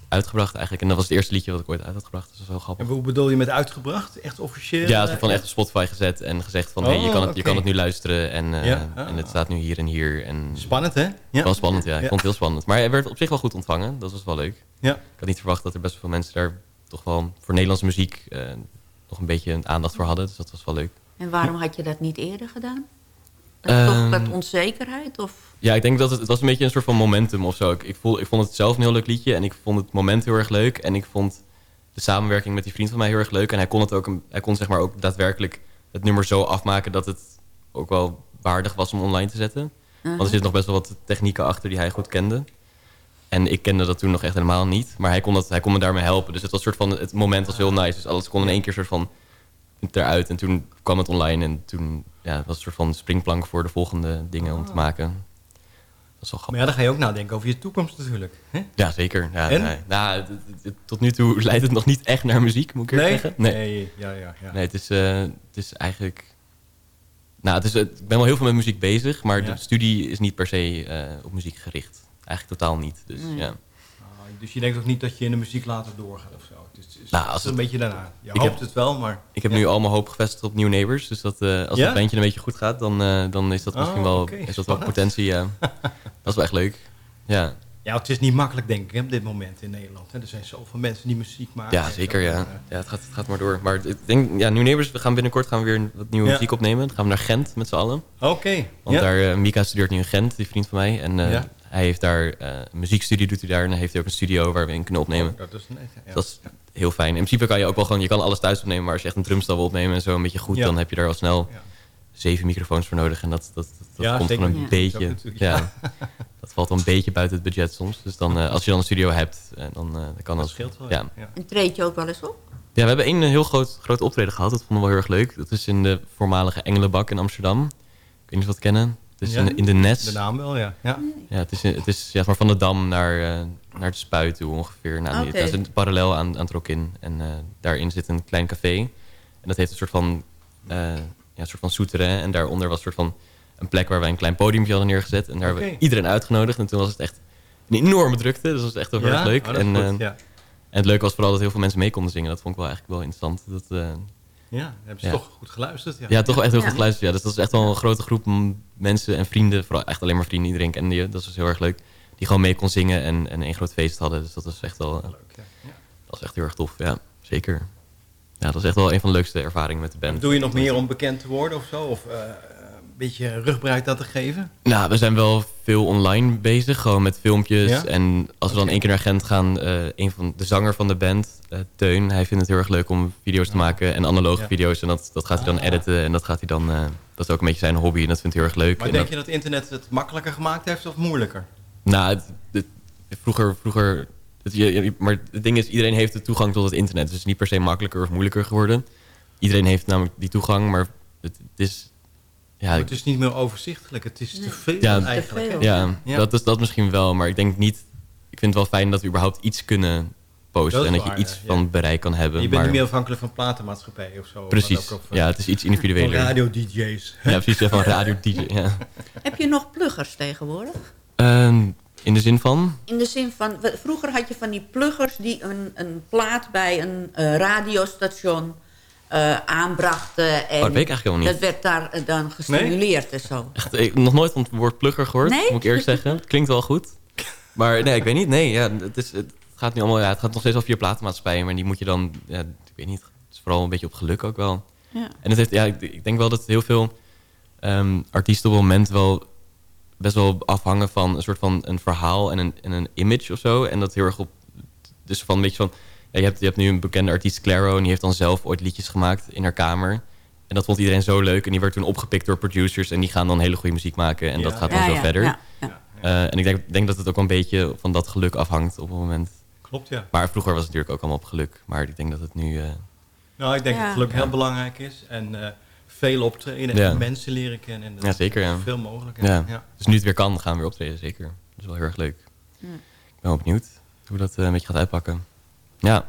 uitgebracht eigenlijk. En dat was het eerste liedje wat ik ooit uit had gebracht. Dus dat was wel grappig. En hoe bedoel je met uitgebracht? Echt officieel? Ja, van eh, echt op Spotify gezet en gezegd van... Oh, hey, je, kan het, je kan het nu luisteren en, eh, Ja. en het staat nu hier en hier. En Spannend, hè? Ja. Wel spannend, ja. Ik Ja. vond het heel spannend. Maar hij werd op zich wel goed ontvangen. Dat was wel leuk. Ja. Ik had niet verwacht dat er best wel veel mensen daar toch wel voor Nederlandse muziek eh, nog een beetje aandacht voor hadden. Dus dat was wel leuk. En waarom had je dat niet eerder gedaan? Toch Ehm, met onzekerheid? Of? Ja, ik denk dat het, het was een beetje een soort van momentum of zo. Ik, ik, voel, ik vond het zelf een heel leuk liedje en ik vond het moment heel erg leuk. En ik vond de samenwerking met die vriend van mij heel erg leuk. En hij kon het ook, hij kon zeg maar ook daadwerkelijk het nummer zo afmaken dat het ook wel waardig was om online te zetten. Want er zitten nog best wel wat technieken achter die hij goed kende. En ik kende dat toen nog echt helemaal niet. Maar hij kon, dat, hij kon me daarmee helpen. Dus het was soort van, het moment was heel nice. Dus alles kon in één keer soort van eruit. En toen kwam het online en toen ja, was het een soort van springplank voor de volgende dingen om te maken. Dat is wel grappig. Maar ja, dan ga je ook nadenken over je toekomst natuurlijk. Hè? Ja, zeker. Ja, En? nee. Nou, tot nu toe leidt het nog niet echt naar muziek, moet ik eerlijk Nee? zeggen. Nee, ja, ja, ja. Nee, het is, eh, het is eigenlijk... Nou, het is, het- ik ben wel heel veel met muziek bezig, maar Ja. de studie is niet per se eh, op muziek gericht. Eigenlijk totaal niet. Dus, Nee. ja. Ah, Dus je denkt ook niet dat je in de muziek later doorgaat of zo? Het is, het is Nou, als een beetje daarna. Je Ik hoopt heb- het wel, maar... Ik heb nu al mijn hoop gevestigd op New Neighbors. Dus dat, eh, als Ja? het bandje een beetje goed gaat, dan, eh, dan is dat Oh, misschien wel, oké, is dat wel potentie. Ja. dat is wel echt leuk. Ja, Ja, het is niet makkelijk denk ik op dit moment in Nederland. Hè. Er zijn zoveel mensen die muziek maken. ja zeker. Ja. Ja, het, gaat, het gaat maar door. Maar ik denk, ja, New Neighbors, we gaan binnenkort gaan we weer wat nieuwe muziek opnemen. Dan gaan we naar Gent met z'n allen. Oké. Want daar, eh, Mika studeert nu in Gent, die vriend van mij. En eh, Ja. Hij heeft daar eh, een muziekstudie doet hij daar. En dan heeft hij ook een studio waar we in kunnen opnemen. Oh, dat is net, ja. Dat is heel fijn. In principe kan je ook wel gewoon, je kan alles thuis opnemen. Maar als je echt een drumstel wil opnemen en zo een beetje goed, Ja. dan heb je daar al snel zeven microfoons voor nodig. En dat, dat, dat, dat Ja, komt gewoon een Ja. beetje. Ja. ja. dat valt wel een beetje buiten het budget soms. Dus dan, eh, als je dan een studio hebt, eh, dan, eh, dan kan dat. scheelt wel, Ja. ja. En treed je ook wel eens op? Ja, we hebben één heel groot, groot optreden gehad. Dat vonden we wel heel erg leuk. Dat is in de voormalige Engelenbak in Amsterdam. Ik weet niet of je dat kennen. Het is Ja? in, in de Nes. De naam wel, ja. Ja. Ja, het is, het is zeg maar van de Dam naar, eh, naar de Spuit toe ongeveer. Nou, Oké. Dat is een parallel aan, aan het Rokin. En eh, daarin zit een klein café. En dat heeft een soort van, eh ja, een soort van souterrain. En daaronder was een soort van een plek waar wij een klein podiumpje hadden neergezet. En daar hebben we iedereen uitgenodigd. En toen was het echt een enorme drukte. Dus dat was echt wel heel Ja? erg leuk. Oh, en, goed, eh, ja. en het leuke was vooral dat heel veel mensen mee konden zingen. Dat vond ik wel eigenlijk wel interessant. Dat, eh, Ja, hebben ze toch goed geluisterd, ja. Ja, toch wel echt heel Ja. goed geluisterd. Ja. Dus dat is echt wel een grote groep mensen en vrienden. Vooral echt alleen maar vrienden. Iedereen kende je. Dat was heel erg leuk. Die gewoon mee kon zingen en, en één groot feest hadden. Dus dat was echt wel... Dat was echt heel erg tof, ja. Zeker. Ja, dat was echt wel een van de leukste ervaringen met de band. Doe je nog meer om bekend te worden of zo? Of eh, een beetje rugbraak aan te geven? Nou, we zijn wel veel online bezig, gewoon met filmpjes. Ja? En als we dan één keer naar Gent gaan, eh, een van de zanger van de band, eh, Teun, hij vindt het heel erg leuk om video's te maken en analoge Ja. video's. En dat, dat gaat hij dan editen en dat gaat hij dan, eh, dat is ook een beetje zijn hobby en dat vindt hij heel erg leuk. Maar En denk dat- je dat internet het makkelijker gemaakt heeft of moeilijker? Nou, het, het- vroeger, vroeger het, je- maar het ding is, iedereen heeft de toegang tot het internet. Dus het is niet per se makkelijker of moeilijker geworden. Iedereen heeft namelijk die toegang, maar het is... Ja, Maar het is niet meer overzichtelijk, het is te veel ja, eigenlijk. Ja, Ja. Dat, is, dat misschien wel. Maar ik denk niet... Ik vind het wel fijn dat we überhaupt iets kunnen posten. Dat En dat je iets ja. van bereik kan hebben. Je bent maar, niet meer afhankelijk van platenmaatschappij of zo. Precies. Of, eh, ja, het is iets individueler. Van radio-dj's. Ja, precies. ja, Van radio-dj, ja. Heb je nog pluggers tegenwoordig? Ehm, in de zin van... In de zin van, vroeger had je van die pluggers die een, een plaat bij een eh, radiostation eh, aanbrachten. En Oh, dat weet ik eigenlijk helemaal niet. Dat werd daar eh, dan gestimuleerd en zo. Echt, ik heb nog nooit van het woord plugger gehoord, Nee? moet ik eerlijk zeggen. Het klinkt wel goed. Maar nee, ik weet niet. Nee, ja, het, is, het gaat nu allemaal, ja, het gaat nog steeds al via platenmaatschappijen. Maar die moet je dan, ja, ik weet niet. Het is vooral een beetje op geluk ook wel. Ja. En het heeft, ja, ik, ik denk wel dat heel veel ehm, artiesten op het moment wel best wel afhangen van een soort van een verhaal en een, en een image of zo. En dat heel erg op, dus van een beetje van, ja, je, hebt, je hebt nu een bekende artiest Claro en die heeft dan zelf ooit liedjes gemaakt in haar kamer. En dat vond iedereen zo leuk. En die werd toen opgepikt door producers. En die gaan dan hele goede muziek maken. En Ja. dat gaat dan Ja, zo ja, verder. ja, Eh, en ik denk, denk dat het ook wel een beetje van dat geluk afhangt op het moment. Klopt, ja. Maar vroeger was het natuurlijk ook allemaal op geluk. Maar ik denk dat het nu... eh, Nou, ik denk Ja. dat geluk Ja. heel belangrijk is. En eh, veel optreden Ja. en mensen leren kennen. En dat ja, zeker. Ja. Veel mogelijk. Ja. Ja. Dus nu het weer kan, gaan we weer optreden, zeker. Dat is wel heel erg leuk. Ja. Ik ben wel benieuwd hoe dat eh, een beetje gaat uitpakken. Ja,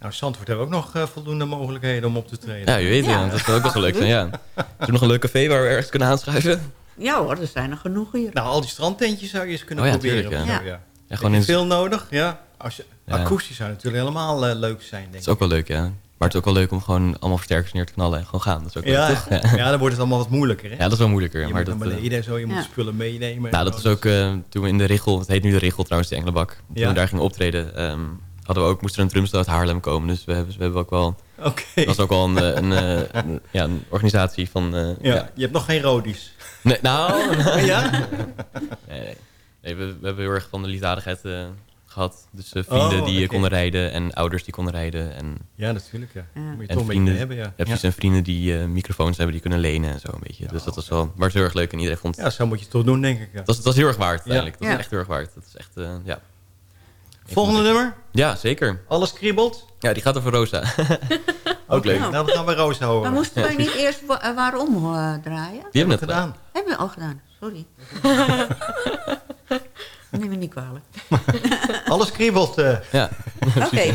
Nou, Zandvoort heeft ook nog eh, voldoende mogelijkheden om op te treden. ja je weet ja. Dat is ook best wel leuk. Zijn, ja. Is er nog een leuk café waar we ergens kunnen aanschuiven? Ja hoor, er zijn er genoeg hier. Nou, al die strandtentjes zou je eens kunnen Oh ja, proberen. tuurlijk, ja. zo, Ja. ja. Ja, gewoon in- veel nodig, ja. Als je, Ja. Akoestisch zou natuurlijk helemaal eh, leuk zijn, denk Dat ik. is ook wel leuk, ja. Maar het is ook wel leuk om gewoon allemaal versterkers neer te knallen en gewoon gaan. Dat is ook Ja, leuk, toch? ja, dan wordt het allemaal wat moeilijker, hè? Ja, dat is wel moeilijker. Je maar moet dat, naar eh, beneden en zo, je moet Ja. spullen meenemen. Nou, dat is ook eh, toen we in de Richel, het heet nu de Richel trouwens, de Engelenbak. Toen Ja. we daar gingen optreden, ehm, hadden we ook, moest er een drumstel uit Haarlem komen. Dus we hebben, we hebben ook wel... Oké. Dat was ook wel een, eh, een, eh, een- ja, een organisatie van... eh, Ja, je hebt nog geen rodies. Nee, nou... Ja? Nee, nee. nee we, we hebben heel erg van de liefdadigheid eh, gehad. Dus eh, vrienden Oh, die konden rijden en ouders die konden rijden. En, Ja, natuurlijk, ja. Moet je en toch een beetje vrienden, hebben, ja. precies, Ja. en vrienden die eh, microfoons hebben die kunnen lenen en zo een beetje. dus dat was wel, maar het is heel erg leuk en iedereen vond Ja, zo moet je het toch doen, denk ik. Ja. dat, was, dat was heel erg waard Ja. uiteindelijk. Dat Ja. is echt heel erg waard. Dat is echt, eh, ja. Volgende nummer? Ja, zeker. Alles kriebelt? Ja, die gaat over Rosa. Ook leuk. Nou, dan gaan we Roos houden. Maar moesten wij niet eerst wa- eh, waarom eh, draaien? Die hebben we net gedaan. Hebben we al gedaan, sorry. Neem me niet kwalijk. Alles kriebelt. eh. Ja. Oké.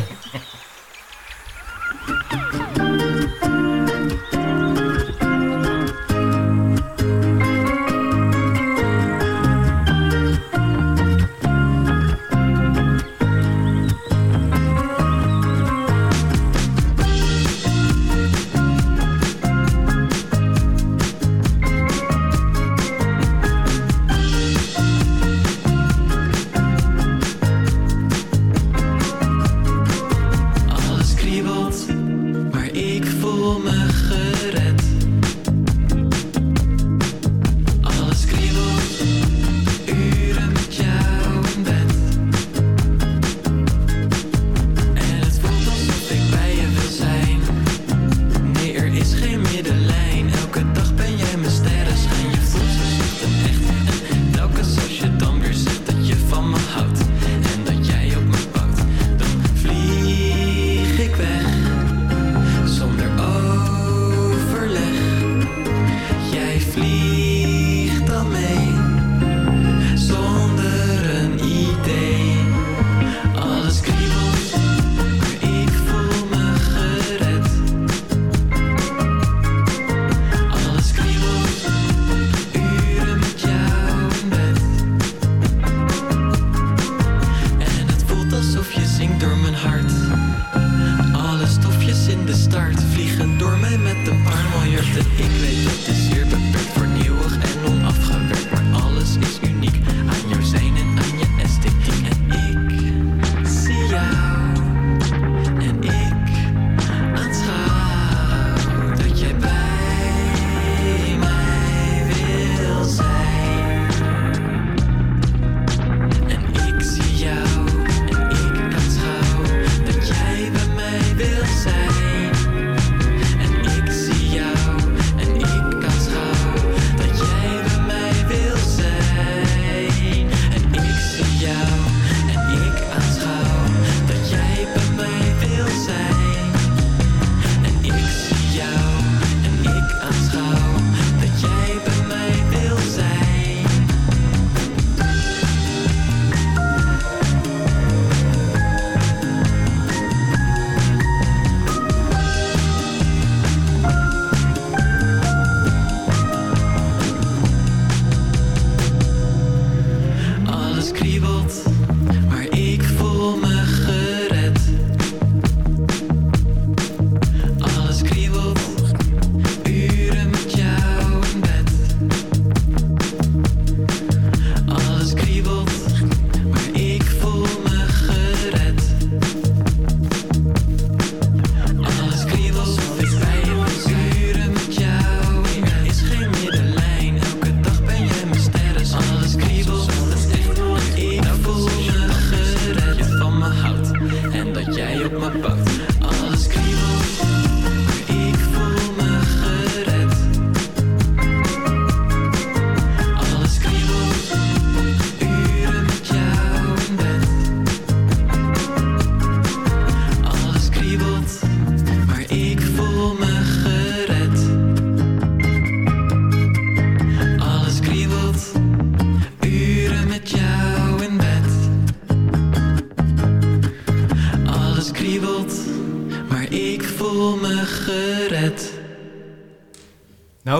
the ignorant, the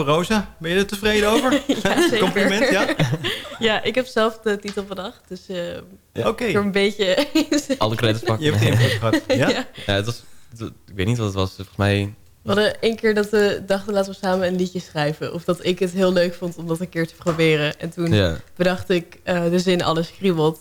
Nou, Rosa, ben je er tevreden over? zeker. Compliment, ja? ja, ik heb zelf de titel bedacht. Dus eh Ja. Oké. ik er een beetje... Alle credits pakken. Je hebt invloed gehad, ja? Ja. Ja, het was, het- ik weet niet wat het was. Volgens mij... We hadden één keer dat we dachten, laten we samen een liedje schrijven. Of dat ik het heel leuk vond om dat een keer te proberen. En toen Ja. bedacht ik eh, de zin alles kriebelt.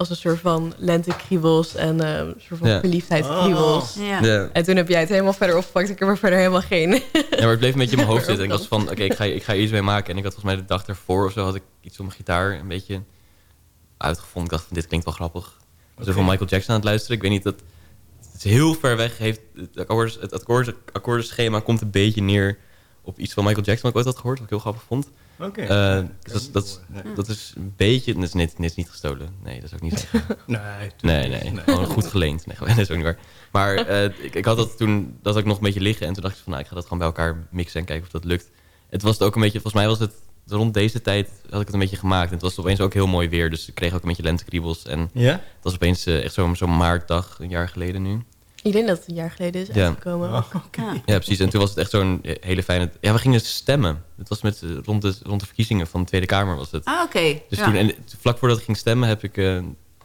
Als een soort van lentekriebels en eh, een soort van Ja. verliefdheidskriebels. Oh. Ja. Ja. En toen heb jij het helemaal verder opgepakt. Ik heb er verder helemaal geen. Ja, maar het bleef een beetje in mijn hoofd zitten. Ik was van, oké, ik, ga, ik ga iets mee maken. En ik had volgens mij de dag ervoor of zo... had ik iets op mijn gitaar een beetje uitgevonden. Ik dacht van, dit klinkt wel grappig. Ik was van Michael Jackson aan het luisteren. Ik weet niet, dat het is heel ver weg. Heeft, het, akkoord, het akkoord, akkoordenschema komt een beetje neer... op iets van Michael Jackson, wat ik ooit had gehoord. Wat ik heel grappig vond. Oké. Eh, dat, dat, dat is een beetje... Dat is net, net niet gestolen. Nee, dat is ook niet zeggen. Nee, Nee, nee. Gewoon goed geleend. Nee, dat is ook niet waar. Maar eh, ik, ik had dat toen, dat had ik nog een beetje liggen. En toen dacht ik van, nou, ik ga dat gewoon bij elkaar mixen en kijken of dat lukt. Het was het ook een beetje, volgens mij was het rond deze tijd had ik het een beetje gemaakt. En het was opeens ook heel mooi weer. Dus ik kreeg ook een beetje lentekriebels. En Ja? het was opeens eh, echt zo'n zo'n maartdag, een jaar geleden nu. Ik denk dat het een jaar geleden is Ja. uitgekomen. Oh, Ja. Ja, precies. En toen was het echt zo'n hele fijne... Ja, we gingen stemmen. Het was met, eh, rond, de, rond de verkiezingen van de Tweede Kamer was het. Ah, oké. Dus Ja. toen, en vlak voordat ik ging stemmen, heb ik eh,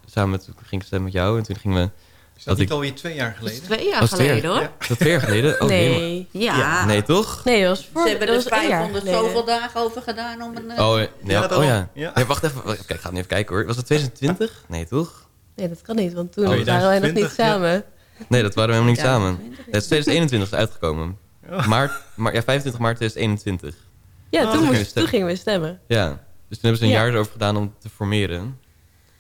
samen met, ging ik stemmen met jou. En toen gingen we... Is dat niet alweer twee jaar geleden? Dat is twee jaar Oh, geleden, jaar? hoor. Is dat twee jaar geleden? Oh, Nee. helemaal- Ja. Nee, toch? Nee, dat was voor Ze hebben dat er was één jaar 500 geleden. zoveel dagen over gedaan om een... eh, Oh, nee, Ja, oh ja. Ja. Nee, wacht even. Kijk, ik ga het nu even kijken hoor. Was het 2020? Nee, toch? Nee, dat kan niet, want toen Oh, waren wij nog niet 2020, ja. samen. Nee, dat waren we helemaal niet Ja, samen. Het is 2021 is uitgekomen. Oh. Maart, maar, ja, 25 maart 2021. Ja, Oh, toen, toen moest, gingen we toen stemmen. gingen we stemmen. Ja. Dus toen hebben ze een Ja. jaar erover gedaan om te formeren.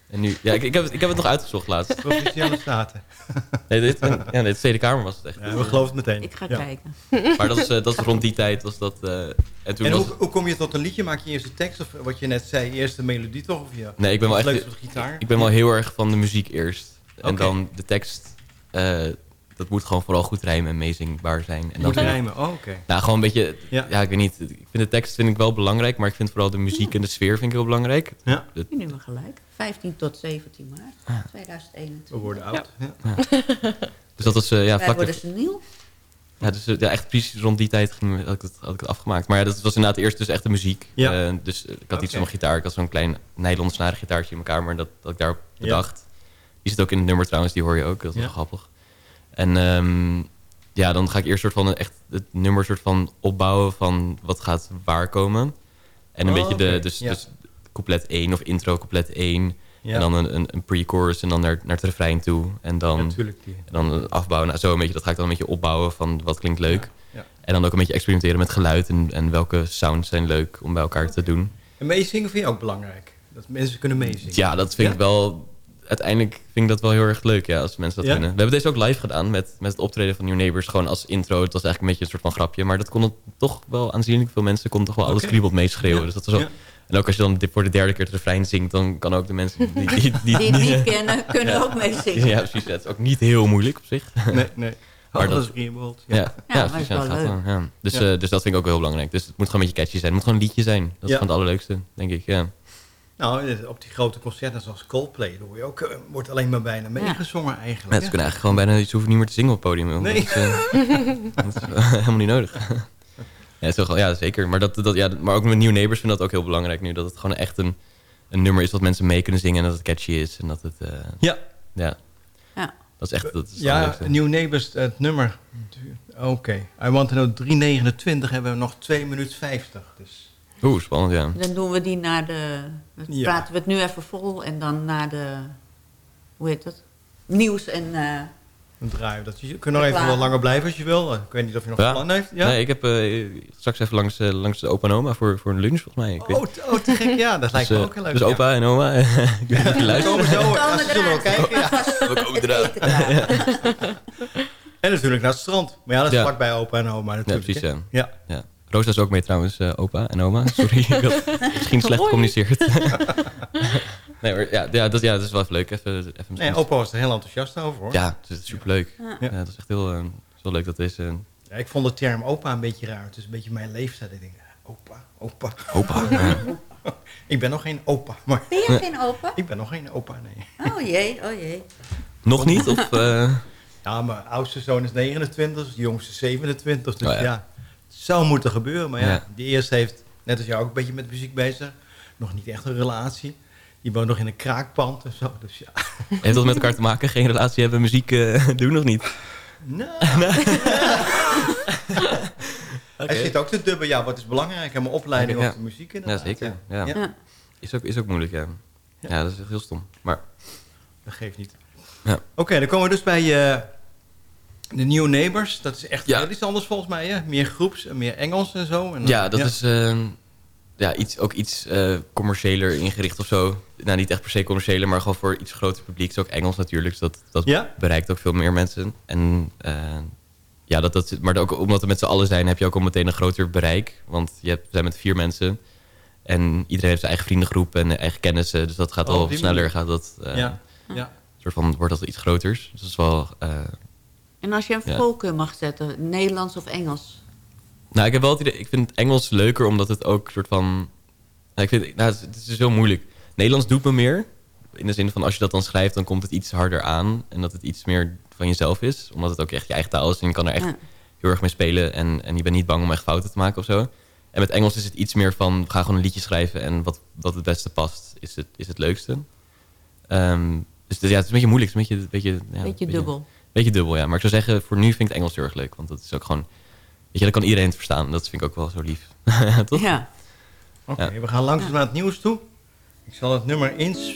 En nu... Ja, ik, ik, heb, het, ik heb het nog uitgezocht laatst. Provinciale Staten. Nee, dit, ja, nee, de Tweede Kamer was het echt. Ja, we geloven het meteen. Ik ga Ja. kijken. Maar dat is, eh, dat is rond die tijd was dat... eh, en toen En was hoe, hoe kom je tot een liedje? Maak je eerst de tekst of wat je net zei, eerst de melodie toch? Of je, Nee, ik ben wel echt... leuk gitaar? Ik ben wel heel erg van de muziek eerst. En dan de tekst... eh, dat moet gewoon vooral goed rijmen en meezingbaar zijn. En Moet dan, rijmen, oh, oké. Nou, gewoon een beetje... Ja. Ja. ik weet niet. Ik vind de tekst vind ik wel belangrijk, maar ik vind vooral de muziek en de sfeer vind ik heel belangrijk. Ja. Het- Nu maar gelijk. 15 tot 17 maart 2021. We worden oud. Ja. dus dat was eh, ja, Wij vlak... worden seniel. Ja, dus eh, ja, echt precies rond die tijd ging, had, ik het, had ik het afgemaakt. Maar ja, dat was inderdaad eerst dus echt de muziek. Ja. Eh, dus ik had iets mijn gitaar. Ik had zo'n klein snaren gitaartje in mijn kamer. Dat, dat ik daarop Ja. bedacht. Die zit ook in het nummer trouwens, die hoor je ook. Dat is Ja. wel grappig. En ehm, ja, dan ga ik eerst soort van een- echt het nummer soort van opbouwen van wat gaat waar komen. En een Oh, beetje de, dus, Ja. dus couplet 1 of intro couplet 1. Ja. En dan een, een, een pre-chorus en dan naar, naar het refrein toe. En dan, Ja, en dan afbouwen. Nou, zo een beetje, dat ga ik dan een beetje opbouwen van wat klinkt leuk. Ja. En dan ook een beetje experimenteren met geluid en, en welke sounds zijn leuk om bij elkaar te doen. En meezingen vind je ook belangrijk? Dat mensen kunnen meezingen? Ja, dat vind ik wel... Uiteindelijk vind ik dat wel heel erg leuk, ja, als mensen dat Ja? kunnen. We hebben deze ook live gedaan met, met het optreden van New Neighbors. Gewoon als intro. Het was eigenlijk een beetje een soort van grapje. Maar dat kon het toch wel aanzienlijk veel mensen konden toch wel alles Oké. kriebelt meeschreeuwen. Ja. Dus dat was. Ja. En ook als je dan dit voor de derde keer het refrein zingt... dan kan ook de mensen die, die, Die het niet kennen, kunnen ook meezingen. Ja, precies. Het is ook niet heel moeilijk op zich. Nee, nee. Maar Alles dat, kriebelt, Ja, ja. ja, Ja, maar precies. is Ja, wel wel. Dus, Ja. eh, dus dat vind ik ook wel heel belangrijk. Dus het moet gewoon een beetje catchy zijn. Het moet gewoon een liedje zijn. Dat is gewoon het allerleukste, denk ik. Ja. Nou, eh, op die grote concerten zoals Coldplay, daar hoor je ook, eh, wordt alleen maar bijna meegezongen eigenlijk. Mensen kunnen eigenlijk gewoon bijna... Ze hoeven niet meer te zingen op het podium. Nee. Dat eh, dat is helemaal niet nodig. ja, wel ja, zeker. Maar, dat, dat, ja, maar ook met New Neighbors vind ik dat ook heel belangrijk nu. Dat het gewoon echt een, een nummer is wat mensen mee kunnen zingen. En dat het catchy is. En dat het... eh, Ja. Ja. Ja. Dat is echt... Dat is Ja. New Neighbors, het nummer. Oké. I Want to Know 329 hebben we nog 2 minuten 50. Dus. Oeh, spannend, ja. Dan doen we die naar de... Dan Ja. praten we het nu even vol en dan naar de... Hoe heet dat? Nieuws en... eh, Dan draaien we dat. Je kunt nog even wat langer blijven als je wil. Ik weet niet of je nog Ja. plan heeft. Ja? Nee, ik heb eh, straks even langs, eh, langs de opa en oma voor, voor een lunch, volgens mij. Oh, oh, te gek. Ja, dat lijkt me eh, ook heel leuk. Dus ja. opa en oma, ik weet niet of je luistert. Komen zo. Komen Ja, ze zullen wel eraan. kijken. Ja. We komen eruit. En natuurlijk naar het strand. Maar ja, dat is Ja. vlakbij opa en oma Ja, natuurlijk. precies, ja. Ja. Rosa is ook mee trouwens, eh, opa en oma. Sorry, ik had misschien slecht gecommuniceerd. nee, maar ja, ja, dat, ja, dat is wel even leuk. Even, even Nee, misschien- opa was er heel enthousiast over hoor. Ja, het is superleuk. Ja. Ja. dat is echt heel, het is wel leuk dat deze... eh, Ja, ik vond de term opa een beetje raar. Het is een beetje mijn leeftijd. Ik denk, opa, opa. Opa, ja. ik ben nog geen opa. Maar Ben je geen opa? ik ben nog geen opa, nee. Oh jee, oh jee. Nog niet? Of, eh, Ja, mijn oudste zoon is 29, de jongste 27. Dus Oh ja. Ja. het zou moeten gebeuren. Maar ja, Ja. die eerste heeft, net als jou, ook een beetje met muziek bezig. Nog niet echt een relatie. Die woont nog in een kraakpand en zo. Dus ja. Heeft dat met elkaar te maken? Geen relatie hebben, muziek eh, doen nog niet? Nou. Hij zit ook te dubben. Ja, wat is belangrijk? En mijn opleiding Ja. op de muziek Ja, inderdaad. zeker. Ja. Ja. Is, ook, is ook moeilijk, ja. Ja, dat is echt heel stom. Maar Dat geeft niet. Ja. Oké, dan komen we dus bij eh, de New Neighbors. Dat is echt heel iets anders volgens mij. Hè? Meer groeps en meer Engels en zo. En, ja, dat is eh, ja, iets, ook iets eh, commerciëler ingericht of zo. Nou, niet echt per se commerciëler, maar gewoon voor iets groter publiek. Het is ook Engels natuurlijk, dus dat, dat Ja? bereikt ook veel meer mensen. En eh, ja, dat, dat, maar ook omdat we met z'n allen zijn, heb je ook al meteen een groter bereik. Want je hebt, we zijn met vier mensen. En iedereen heeft zijn eigen vriendengroep en eigen kennissen. Dus dat gaat Oh, al sneller. Gaat dat, eh, Ja, ja. soort van, wordt dat iets groters. Dus dat is wel... En als je een Ja. voorkeur mag zetten, Nederlands of Engels? Nou, ik heb wel het idee, ik vind Engels leuker omdat het ook soort van. Nou, ik vind, nou, het, is- heel moeilijk. Nederlands doet me meer. In de zin van als je dat dan schrijft, dan komt het iets harder aan. En dat het iets meer van jezelf is. Omdat het ook echt je eigen taal is. En je kan er echt Ja. heel erg mee spelen. En, en je bent niet bang om echt fouten te maken of zo. En met Engels is het iets meer van, we gaan gewoon een liedje schrijven. En wat, wat het beste past, is het, is het leukste. Ehm, dus ja, het is een beetje moeilijk. Het is een beetje, beetje, ja, Beetje dubbel. Beetje dubbel, ja. Maar ik zou zeggen, voor nu vind ik het Engels heel erg leuk. Want dat is ook gewoon... Weet je, dan kan iedereen het verstaan. Dat vind ik ook wel zo lief. Toch? Ja. Oké, we gaan langzaam naar het nieuws toe. Ik zal het nummer ins...